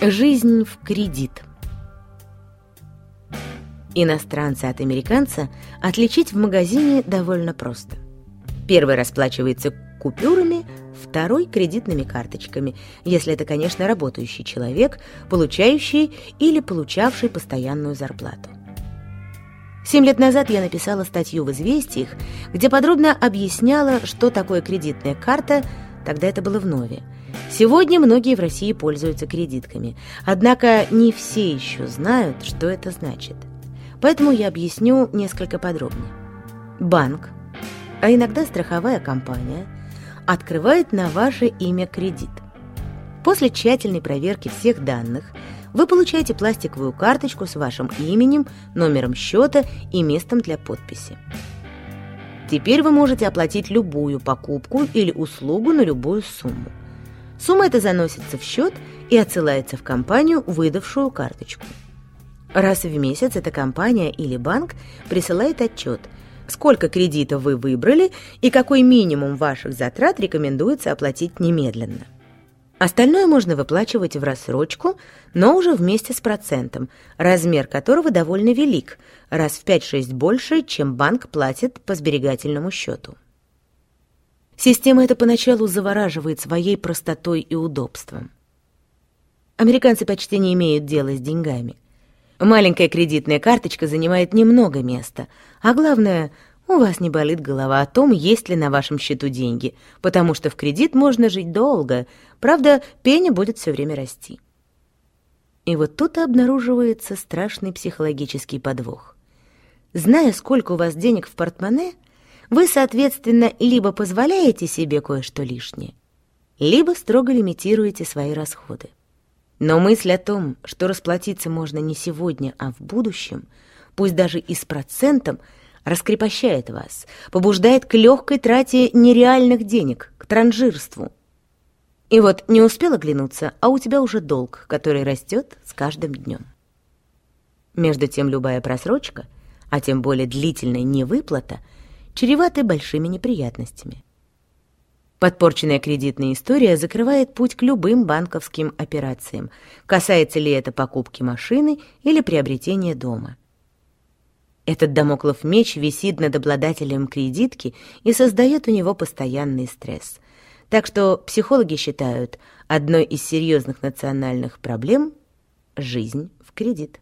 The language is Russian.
Жизнь в кредит. Иностранца от американца отличить в магазине довольно просто. Первый расплачивается купюрами, второй – кредитными карточками, если это, конечно, работающий человек, получающий или получавший постоянную зарплату. Семь лет назад я написала статью в «Известиях», где подробно объясняла, что такое кредитная карта, тогда это было в нове – Сегодня многие в России пользуются кредитками, однако не все еще знают, что это значит. Поэтому я объясню несколько подробнее. Банк, а иногда страховая компания, открывает на ваше имя кредит. После тщательной проверки всех данных вы получаете пластиковую карточку с вашим именем, номером счета и местом для подписи. Теперь вы можете оплатить любую покупку или услугу на любую сумму. Сумма эта заносится в счет и отсылается в компанию, выдавшую карточку. Раз в месяц эта компания или банк присылает отчет, сколько кредитов вы выбрали и какой минимум ваших затрат рекомендуется оплатить немедленно. Остальное можно выплачивать в рассрочку, но уже вместе с процентом, размер которого довольно велик, раз в 5-6 больше, чем банк платит по сберегательному счету. Система эта поначалу завораживает своей простотой и удобством. Американцы почти не имеют дела с деньгами. Маленькая кредитная карточка занимает немного места, а главное, у вас не болит голова о том, есть ли на вашем счету деньги, потому что в кредит можно жить долго, правда, пеня будет все время расти. И вот тут обнаруживается страшный психологический подвох. Зная, сколько у вас денег в портмоне, вы, соответственно, либо позволяете себе кое-что лишнее, либо строго лимитируете свои расходы. Но мысль о том, что расплатиться можно не сегодня, а в будущем, пусть даже и с процентом, раскрепощает вас, побуждает к легкой трате нереальных денег, к транжирству. И вот не успел оглянуться, а у тебя уже долг, который растет с каждым днем. Между тем любая просрочка, а тем более длительная невыплата – чреваты большими неприятностями. Подпорченная кредитная история закрывает путь к любым банковским операциям, касается ли это покупки машины или приобретения дома. Этот домоклов меч висит над обладателем кредитки и создает у него постоянный стресс. Так что психологи считают, одной из серьезных национальных проблем – жизнь в кредит.